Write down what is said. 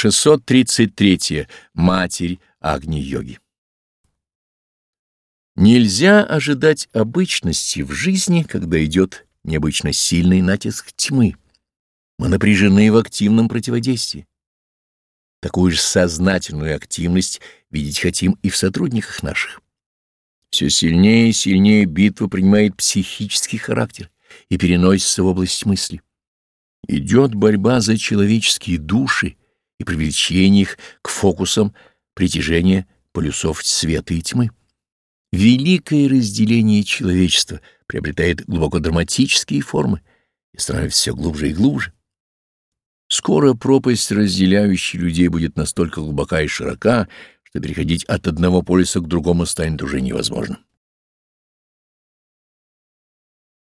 633. Матерь Агни-йоги. Нельзя ожидать обычности в жизни, когда идет необычно сильный натиск тьмы. Мы напряжены в активном противодействии. Такую же сознательную активность видеть хотим и в сотрудниках наших. Все сильнее и сильнее битва принимает психический характер и переносится в область мысли. Идет борьба за человеческие души и привлечение их к фокусам притяжения полюсов света и тьмы. Великое разделение человечества приобретает глубоко драматические формы и становится все глубже и глубже. Скоро пропасть, разделяющая людей, будет настолько глубока и широка, что переходить от одного полюса к другому станет уже невозможно.